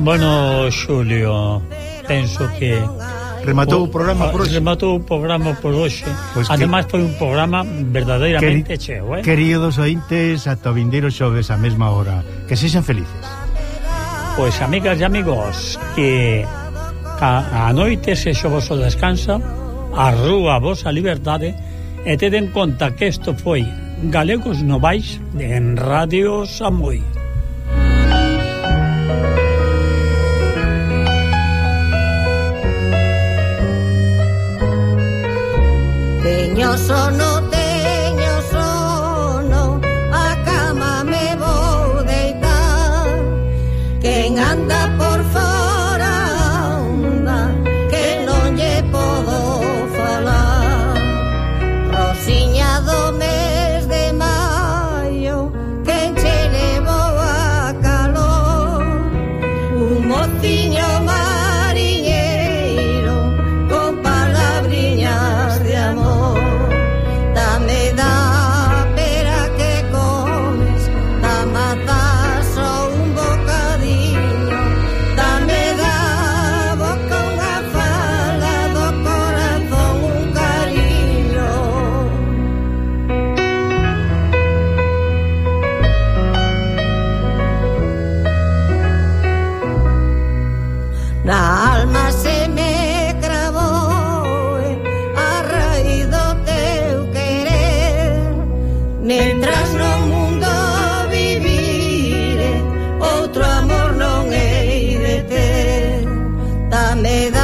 Bueno, Xulio, penso que Rematou o programa por hoxe. Rematou o programa por hoxe. Pois pues Ademais foi un programa verdadeiramente queri, cheo, eh? Queridos ointes, ata o vindeiro xoves a mesma hora. Que sexan felices. Pois, pues, amigas e amigos, que a, a noite sexo vos o descansa, a rúa vos a liberdade, e teden conta que isto foi Galegos Novais en Radio Samoi. Teño sono, teño sono, a cama me vou deitar. Quen anda por fora anda que non lle podo falar. Rosiña do mes de maio, que che levou a calor. Un mociño soledad.